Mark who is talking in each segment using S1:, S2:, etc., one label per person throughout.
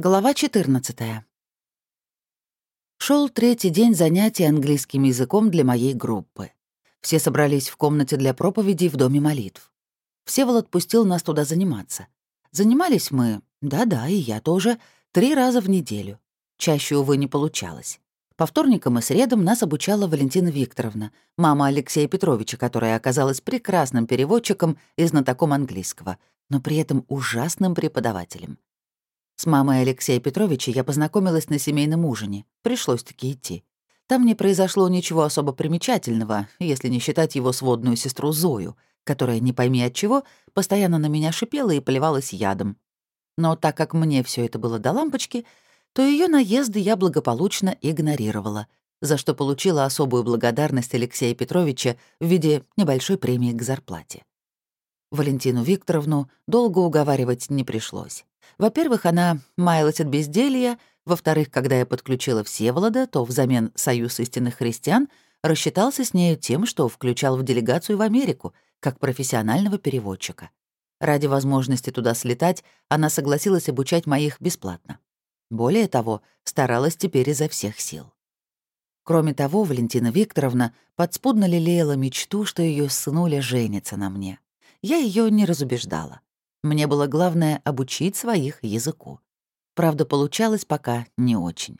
S1: Глава 14. Шел третий день занятий английским языком для моей группы. Все собрались в комнате для проповедей в Доме молитв. Всеволод пустил нас туда заниматься. Занимались мы, да-да, и я тоже, три раза в неделю. Чаще, увы, не получалось. По вторникам и средам нас обучала Валентина Викторовна, мама Алексея Петровича, которая оказалась прекрасным переводчиком и знатоком английского, но при этом ужасным преподавателем. С мамой Алексея Петровича я познакомилась на семейном ужине. Пришлось-таки идти. Там не произошло ничего особо примечательного, если не считать его сводную сестру Зою, которая, не пойми от чего, постоянно на меня шипела и поливалась ядом. Но так как мне все это было до лампочки, то ее наезды я благополучно игнорировала, за что получила особую благодарность Алексея Петровича в виде небольшой премии к зарплате. Валентину Викторовну долго уговаривать не пришлось. Во-первых, она маялась от безделья, во-вторых, когда я подключила Всеволода, то взамен Союз истинных христиан рассчитался с нею тем, что включал в делегацию в Америку, как профессионального переводчика. Ради возможности туда слетать, она согласилась обучать моих бесплатно. Более того, старалась теперь изо всех сил. Кроме того, Валентина Викторовна подспудно лелеяла мечту, что ее сынуля женится на мне. Я ее не разубеждала. Мне было главное — обучить своих языку. Правда, получалось пока не очень.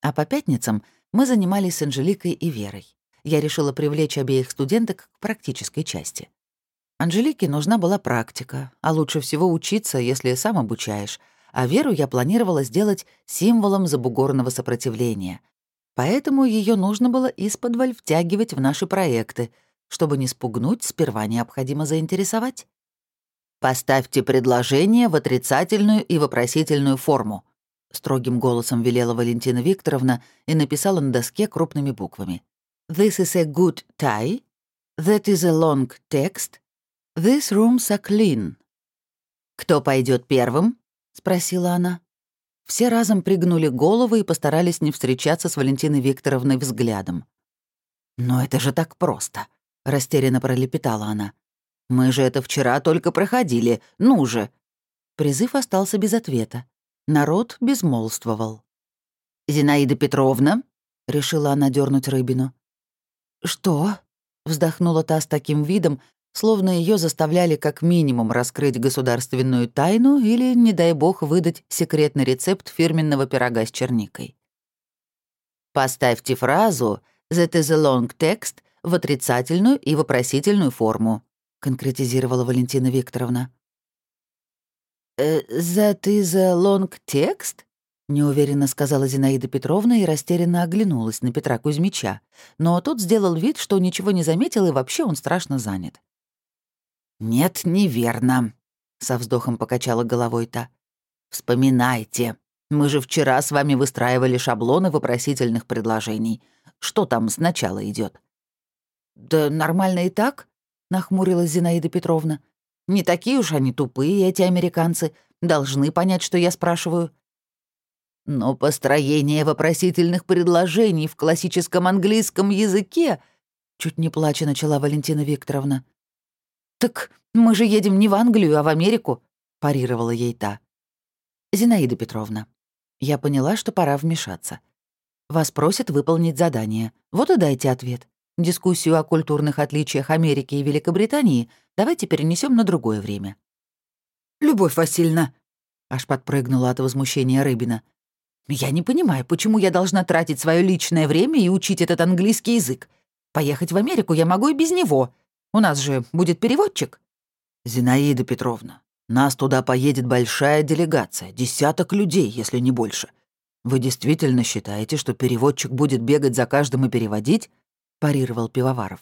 S1: А по пятницам мы занимались с Анжеликой и Верой. Я решила привлечь обеих студенток к практической части. Анжелике нужна была практика, а лучше всего учиться, если сам обучаешь, а Веру я планировала сделать символом забугорного сопротивления. Поэтому ее нужно было из-под втягивать в наши проекты. Чтобы не спугнуть, сперва необходимо заинтересовать. «Поставьте предложение в отрицательную и вопросительную форму», — строгим голосом велела Валентина Викторовна и написала на доске крупными буквами. «This is a good tie. That is a long text. These rooms are clean». «Кто пойдет первым?» — спросила она. Все разом пригнули головы и постарались не встречаться с Валентиной Викторовной взглядом. «Но это же так просто», — растерянно пролепетала она. Мы же это вчера только проходили. Ну же!» Призыв остался без ответа. Народ безмолвствовал. «Зинаида Петровна?» — решила она дернуть рыбину. «Что?» — вздохнула та с таким видом, словно ее заставляли как минимум раскрыть государственную тайну или, не дай бог, выдать секретный рецепт фирменного пирога с черникой. «Поставьте фразу «That is a long text» в отрицательную и вопросительную форму. — конкретизировала Валентина Викторовна. «That is a long text?» — неуверенно сказала Зинаида Петровна и растерянно оглянулась на Петра Кузьмича, но тот сделал вид, что ничего не заметил и вообще он страшно занят. «Нет, неверно», — со вздохом покачала головой та. «Вспоминайте, мы же вчера с вами выстраивали шаблоны вопросительных предложений. Что там сначала идет? «Да нормально и так», — нахмурилась Зинаида Петровна. «Не такие уж они тупые, эти американцы. Должны понять, что я спрашиваю». «Но построение вопросительных предложений в классическом английском языке...» Чуть не плача начала Валентина Викторовна. «Так мы же едем не в Англию, а в Америку», — парировала ей та. «Зинаида Петровна, я поняла, что пора вмешаться. Вас просят выполнить задание. Вот и дайте ответ. Дискуссию о культурных отличиях Америки и Великобритании давайте перенесем на другое время. «Любовь Васильевна!» — аж подпрыгнула от возмущения Рыбина. «Я не понимаю, почему я должна тратить свое личное время и учить этот английский язык. Поехать в Америку я могу и без него. У нас же будет переводчик». «Зинаида Петровна, нас туда поедет большая делегация, десяток людей, если не больше. Вы действительно считаете, что переводчик будет бегать за каждым и переводить? — парировал Пивоваров.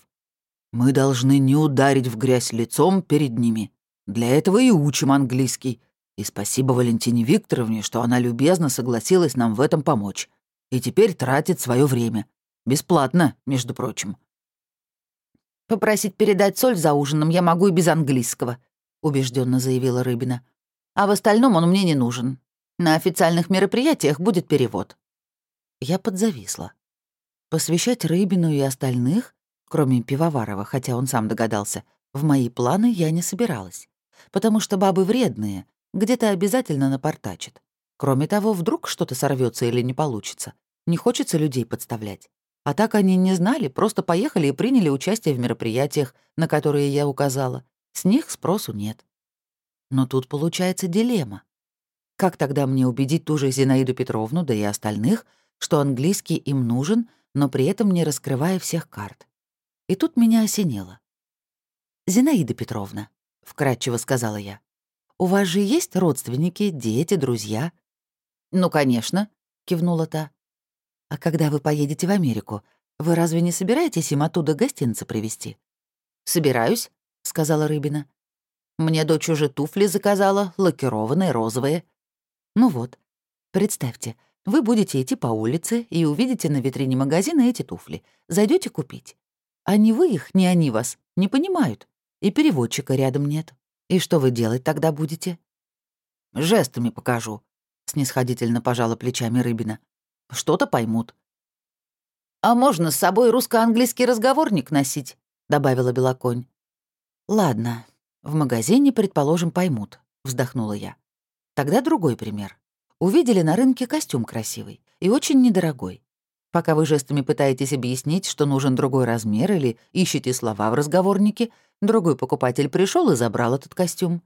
S1: «Мы должны не ударить в грязь лицом перед ними. Для этого и учим английский. И спасибо Валентине Викторовне, что она любезно согласилась нам в этом помочь. И теперь тратит свое время. Бесплатно, между прочим».
S2: «Попросить передать соль за ужином я могу и без английского», — убежденно заявила Рыбина. «А в остальном он мне не нужен. На официальных мероприятиях будет перевод».
S1: Я подзависла. Посвящать Рыбину и остальных, кроме Пивоварова, хотя он сам догадался, в мои планы я не собиралась. Потому что бабы вредные, где-то обязательно напортачат. Кроме того, вдруг что-то сорвется или не получится. Не хочется людей подставлять. А так они не знали, просто поехали и приняли участие в мероприятиях, на которые я указала. С них спросу нет. Но тут получается дилемма. Как тогда мне убедить ту же Зинаиду Петровну, да и остальных, что английский им нужен, но при этом не раскрывая всех карт? И тут меня осенило. «Зинаида Петровна», — вкратчиво сказала я, — «у вас же есть родственники, дети, друзья?» «Ну, конечно», — кивнула та. «А когда вы поедете в Америку, вы разве не собираетесь им оттуда гостинцы привезти?» «Собираюсь», — сказала Рыбина. «Мне дочь уже туфли заказала, лакированные, розовые». «Ну вот, представьте, вы будете идти по улице и увидите на витрине магазина эти туфли. Зайдете купить. А ни вы их, ни они вас не понимают. И переводчика рядом нет. И что вы делать тогда будете?» «Жестами покажу», — снисходительно пожала плечами Рыбина. «Что-то поймут». «А можно с собой русско-английский разговорник носить?» — добавила Белоконь. «Ладно, в магазине, предположим, поймут», — вздохнула я. «Тогда другой пример. Увидели на рынке костюм красивый и очень недорогой. Пока вы жестами пытаетесь объяснить, что нужен другой размер или ищете слова в разговорнике, другой покупатель пришел и забрал этот костюм.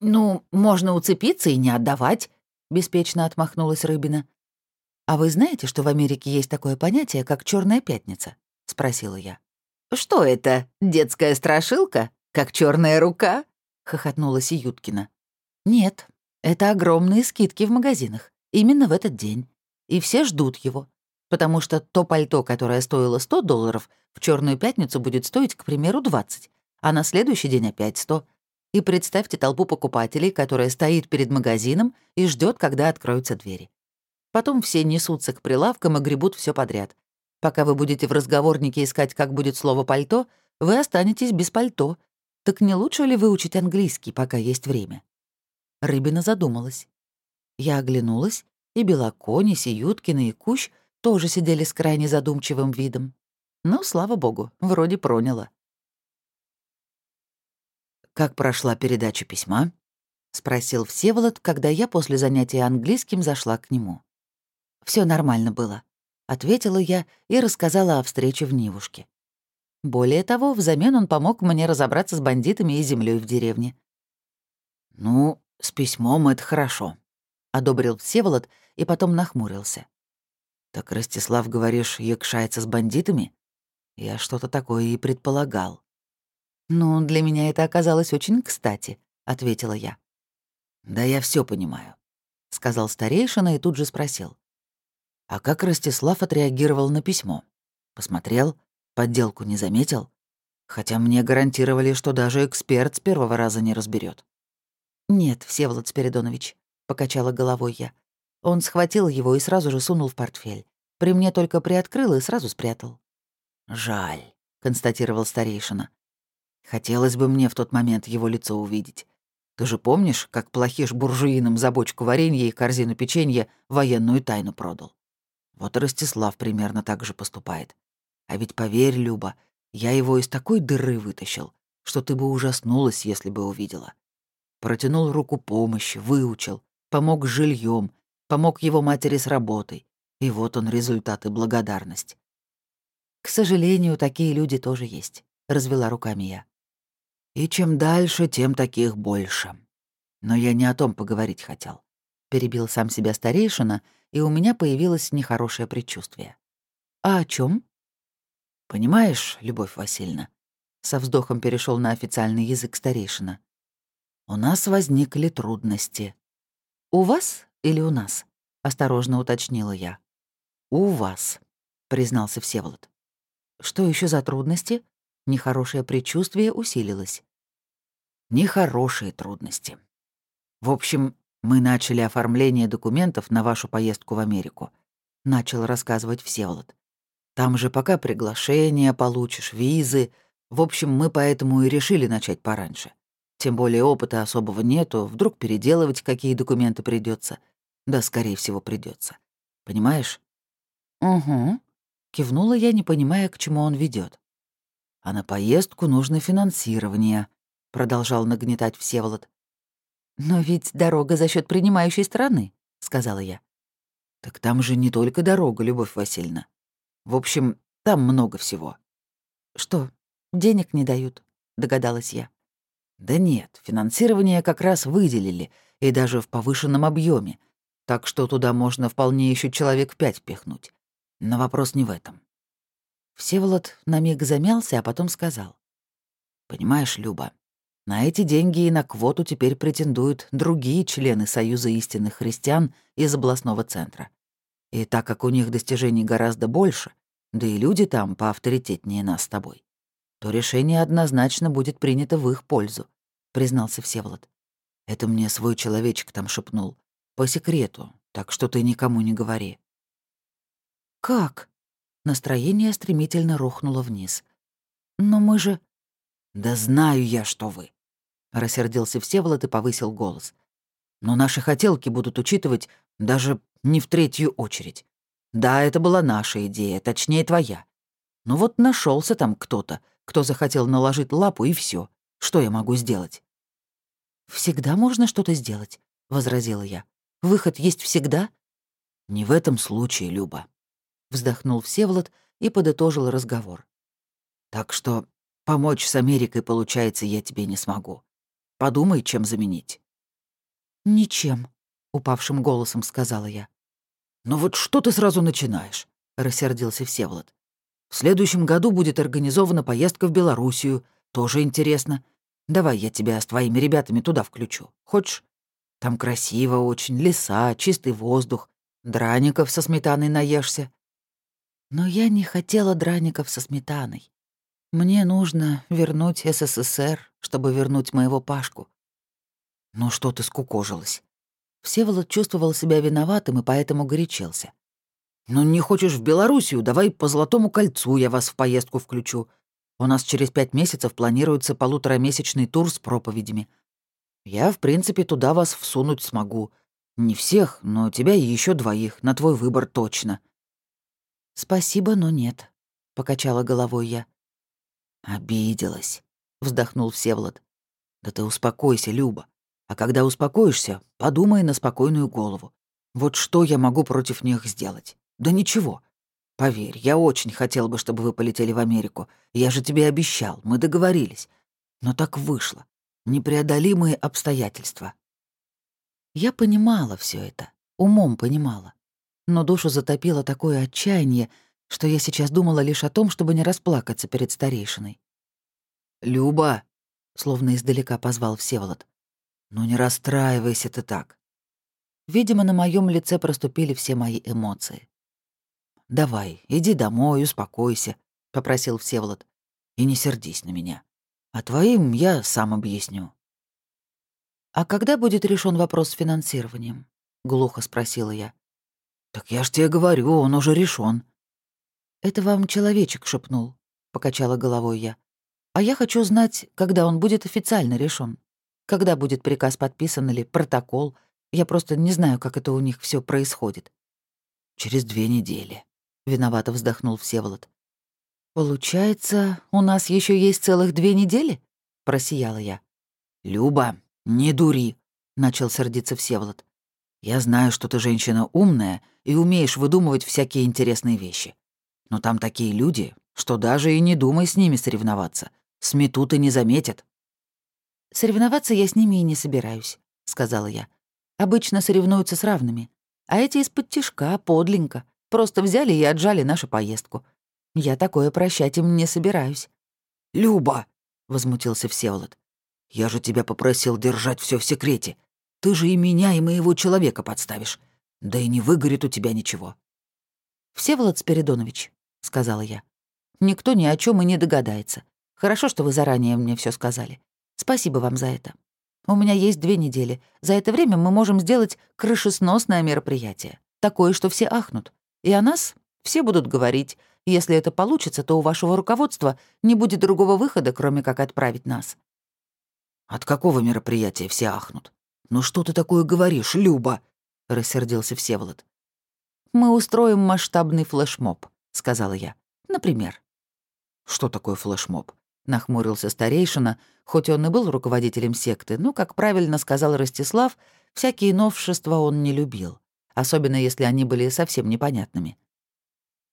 S1: «Ну, можно уцепиться и не отдавать», — беспечно отмахнулась Рыбина. «А вы знаете, что в Америке есть такое понятие, как черная пятница?» — спросила я. «Что это, детская страшилка? Как черная рука?» — хохотнула Сиюткина. «Нет, это огромные скидки в магазинах. Именно в этот день. И все ждут его. Потому что то пальто, которое стоило 100 долларов, в черную пятницу будет стоить, к примеру, 20, а на следующий день опять 100. И представьте толпу покупателей, которая стоит перед магазином и ждет, когда откроются двери. Потом все несутся к прилавкам и гребут все подряд. Пока вы будете в разговорнике искать, как будет слово «пальто», вы останетесь без пальто. Так не лучше ли выучить английский, пока есть время?» Рыбина задумалась. Я оглянулась, и Белокони, Сиюткина и Кущ тоже сидели с крайне задумчивым видом. Но, слава богу, вроде проняло. «Как прошла передача письма?» — спросил Всеволод, когда я после занятия английским зашла к нему. Все нормально было», — ответила я и рассказала о встрече в Нивушке. Более того, взамен он помог мне разобраться с бандитами и землей в деревне. «Ну, с письмом это хорошо», — одобрил Всеволод и потом нахмурился. «Так Ростислав, говоришь, якшается с бандитами? Я что-то такое и предполагал». «Ну, для меня это оказалось очень кстати», — ответила я. «Да я все понимаю», — сказал старейшина и тут же спросил. «А как Ростислав отреагировал на письмо? Посмотрел? Подделку не заметил? Хотя мне гарантировали, что даже эксперт с первого раза не разберет. «Нет, Всеволод Спиридонович», — покачала головой я. Он схватил его и сразу же сунул в портфель. При мне только приоткрыл и сразу спрятал. «Жаль», — констатировал старейшина. «Хотелось бы мне в тот момент его лицо увидеть. Ты же помнишь, как плохиш буржуинам за бочку варенья и корзину печенья военную тайну продал? Вот и Ростислав примерно так же поступает. А ведь поверь, Люба, я его из такой дыры вытащил, что ты бы ужаснулась, если бы увидела. Протянул руку помощи, выучил, помог с жильем, помог его матери с работой. И вот он результат и благодарность. «К сожалению, такие люди тоже есть», — развела руками я. «И чем дальше, тем таких больше. Но я не о том поговорить хотел». Перебил сам себя старейшина, и у меня появилось нехорошее предчувствие. «А о чем? «Понимаешь, Любовь Васильевна», — со вздохом перешел на официальный язык старейшина, у нас возникли трудности. У вас или у нас? Осторожно уточнила я. У вас, признался Всеволод. Что еще за трудности? Нехорошее предчувствие усилилось. Нехорошие трудности. В общем, мы начали оформление документов на вашу поездку в Америку. Начал рассказывать Всеволод. Там же пока приглашение получишь, визы. В общем, мы поэтому и решили начать пораньше. Тем более опыта особого нету, вдруг переделывать какие документы придется. Да, скорее всего, придется. Понимаешь? Угу. Кивнула я, не понимая, к чему он ведет. А на поездку нужно финансирование, продолжал нагнетать Всеволод.
S2: «Но ведь дорога за счет принимающей стороны», — сказала я.
S1: «Так там же не только дорога, Любовь Васильевна. В общем, там много всего».
S2: «Что, денег не дают?» — догадалась я.
S1: «Да нет, финансирование как раз выделили, и даже в повышенном объеме, так что туда можно вполне еще человек пять пихнуть. Но вопрос не в этом». Всеволод на миг замялся, а потом сказал. «Понимаешь, Люба, на эти деньги и на квоту теперь претендуют другие члены Союза истинных христиан из областного центра. И так как у них достижений гораздо больше, да и люди там поавторитетнее нас с тобой, то решение однозначно будет принято в их пользу», — признался Всеволод. «Это мне свой человечек там шепнул. По секрету, так что ты никому не говори».
S2: «Как?» Настроение стремительно рухнуло вниз. «Но мы же...»
S1: «Да знаю я, что вы. Рассердился Всеволод и повысил голос. «Но наши хотелки будут учитывать даже не в третью очередь. Да, это была наша идея, точнее, твоя. Но вот нашелся там кто-то, кто захотел наложить лапу, и все. Что я могу сделать?»
S2: «Всегда можно что-то сделать», — возразила я. «Выход есть всегда?»
S1: «Не в этом случае, Люба», — вздохнул Всеволод и подытожил разговор. «Так что помочь с Америкой, получается, я тебе не смогу. Подумай, чем заменить».
S2: «Ничем», — упавшим голосом сказала я.
S1: «Ну вот что ты сразу начинаешь?» — рассердился Всеволод. «В следующем году будет организована поездка в Белоруссию. Тоже интересно. Давай я тебя с твоими ребятами туда включу. Хочешь? Там красиво очень, леса, чистый воздух. Драников со сметаной наешься».
S2: Но я не хотела драников со сметаной. Мне нужно вернуть СССР, чтобы вернуть моего Пашку.
S1: Ну что ты скукожилась?
S2: Всеволод чувствовал себя виноватым и поэтому горячился.
S1: «Ну не хочешь в Белоруссию, давай по Золотому кольцу я вас в поездку включу. У нас через пять месяцев планируется полуторамесячный тур с проповедями. Я, в принципе, туда вас всунуть смогу. Не всех, но тебя и еще двоих, на твой выбор точно».
S2: «Спасибо, но нет», — покачала головой я.
S1: «Обиделась», — вздохнул Всеволод. «Да ты успокойся, Люба. А когда успокоишься, подумай на спокойную голову. Вот что я могу против них сделать? Да ничего. Поверь, я очень хотел бы, чтобы вы полетели в Америку. Я же тебе обещал, мы договорились. Но так вышло. Непреодолимые обстоятельства».
S2: Я понимала все это, умом понимала. Но душу затопило такое отчаяние, что я сейчас думала лишь о том, чтобы не расплакаться перед старейшиной.
S1: «Люба!» — словно издалека позвал Всеволод. «Ну не расстраивайся ты так».
S2: Видимо, на моем лице проступили все мои эмоции.
S1: «Давай, иди домой, успокойся», — попросил Всеволод. «И не сердись на меня. А твоим я сам объясню».
S2: «А когда будет решен вопрос с финансированием?» — глухо спросила я.
S1: «Так я ж тебе говорю, он уже решен.
S2: «Это вам человечек шепнул», — покачала головой я. «А я хочу знать, когда он будет официально решен. Когда будет приказ подписан или протокол. Я просто не знаю, как это у них все происходит».
S1: «Через две недели», — виновато вздохнул Всеволод.
S2: «Получается, у нас еще есть целых две недели?» — просияла я.
S1: «Люба, не дури», — начал сердиться Всеволод. «Я знаю, что ты женщина умная и умеешь выдумывать всякие интересные вещи. Но там такие люди, что даже и не думай с ними соревноваться. Сметут и не заметят».
S2: «Соревноваться я с ними и не собираюсь», — сказала я. «Обычно соревнуются с равными. А эти из-под тишка, подленько. Просто взяли и отжали нашу поездку. Я такое прощать им не собираюсь».
S1: «Люба!» — возмутился Всеволод. «Я же тебя попросил держать все в секрете. Ты же и меня, и моего человека подставишь. Да и не выгорит у тебя ничего».
S2: «Всеволод Спиридонович, — сказала я. «Никто ни о чем и не догадается. Хорошо, что вы заранее мне все сказали. Спасибо вам за это. У меня есть две недели. За это время мы можем сделать крышесносное мероприятие. Такое, что все ахнут. И о нас все будут говорить. Если это получится, то у вашего руководства не будет другого выхода, кроме как отправить нас».
S1: «От какого мероприятия все ахнут? Ну что ты такое говоришь, Люба?» — рассердился Всеволод.
S2: «Мы устроим масштабный флешмоб», — сказала я. «Например».
S1: «Что такое флешмоб? — нахмурился старейшина, хоть он и был руководителем секты, но, как правильно сказал Ростислав, всякие новшества он не любил, особенно если они были совсем непонятными.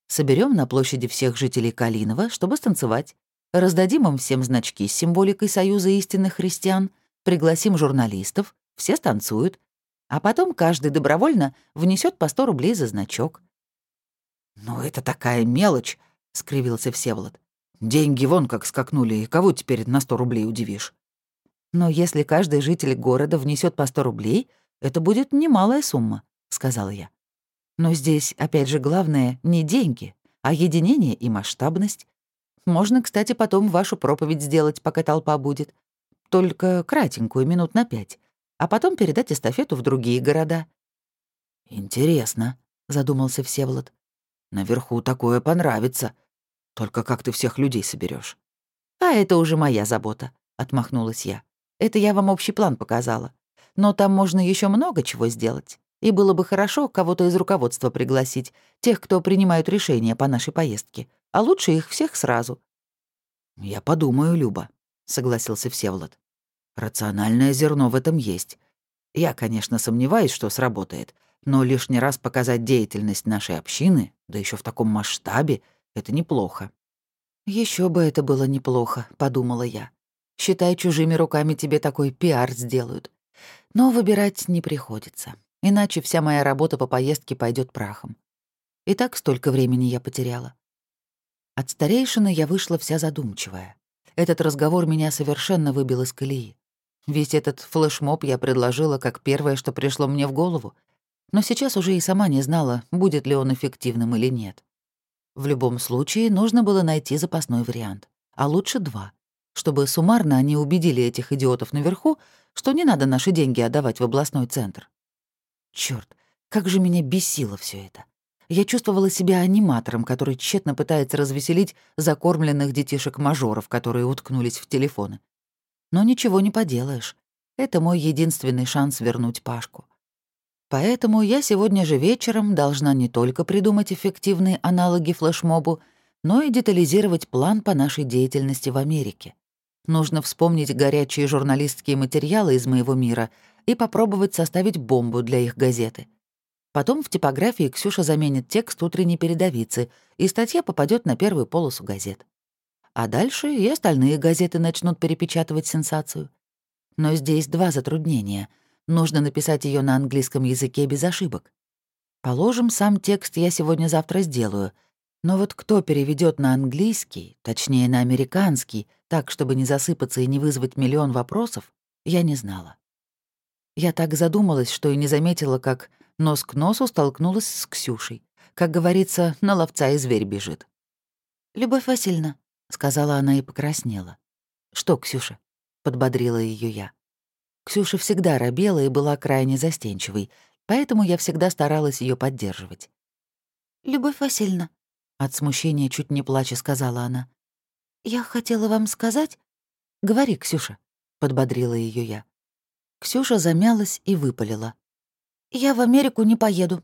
S1: Соберем на площади всех жителей Калинова, чтобы станцевать. Раздадим им всем значки с символикой Союза истинных христиан, пригласим журналистов, все станцуют, а потом каждый добровольно внесет по 100 рублей за значок. «Ну, это такая мелочь», — скривился Всеволод. «Деньги вон как скакнули, и кого теперь на 100 рублей удивишь?» «Но если каждый житель города внесет по 100 рублей, это будет немалая сумма», — сказала я. «Но здесь, опять же, главное не деньги, а единение и масштабность. Можно, кстати, потом вашу проповедь сделать, пока толпа будет. Только кратенькую, минут на пять, а потом передать эстафету в другие города». «Интересно», — задумался Всеволод. Наверху такое понравится. Только как ты всех людей соберешь? А это уже моя забота, отмахнулась я. Это я вам общий план показала. Но там можно еще много чего сделать. И было бы хорошо кого-то из руководства пригласить, тех, кто принимают решения по нашей поездке. А лучше их всех сразу. «Я подумаю, Люба», — согласился Всеволод. «Рациональное зерно в этом есть. Я, конечно, сомневаюсь, что сработает, но лишний раз показать деятельность нашей общины, да еще в таком масштабе, это неплохо. Еще бы это было неплохо, подумала я. Считай, чужими руками тебе такой пиар сделают. Но выбирать не приходится. Иначе вся моя работа по поездке пойдет прахом. И так столько времени я потеряла. От старейшины я вышла вся задумчивая. Этот разговор меня совершенно выбил из колеи. Весь этот флешмоб я предложила как первое, что пришло мне в голову — но сейчас уже и сама не знала, будет ли он эффективным или нет. В любом случае, нужно было найти запасной вариант, а лучше два, чтобы суммарно они убедили этих идиотов наверху, что не надо наши деньги отдавать в областной центр. Черт, как же меня бесило все это. Я чувствовала себя аниматором, который тщетно пытается развеселить закормленных детишек-мажоров, которые уткнулись в телефоны. Но ничего не поделаешь. Это мой единственный шанс вернуть Пашку. Поэтому я сегодня же вечером должна не только придумать эффективные аналоги флешмобу, но и детализировать план по нашей деятельности в Америке. Нужно вспомнить горячие журналистские материалы из моего мира и попробовать составить бомбу для их газеты. Потом в типографии Ксюша заменит текст утренней передовицы, и статья попадет на первую полосу газет. А дальше и остальные газеты начнут перепечатывать сенсацию. Но здесь два затруднения — Нужно написать ее на английском языке без ошибок. Положим, сам текст я сегодня-завтра сделаю. Но вот кто переведет на английский, точнее, на американский, так, чтобы не засыпаться и не вызвать миллион вопросов, я не знала. Я так задумалась, что и не заметила, как нос к носу столкнулась с Ксюшей. Как говорится, на ловца и зверь бежит. «Любовь Васильевна», — сказала она и покраснела. «Что, Ксюша?» — подбодрила ее я. Ксюша всегда робела и была крайне застенчивой, поэтому я всегда старалась ее поддерживать. «Любовь Васильевна», — от смущения чуть не плача сказала она, «я хотела вам сказать...» «Говори, Ксюша», — подбодрила ее я. Ксюша замялась и выпалила. «Я в Америку не поеду.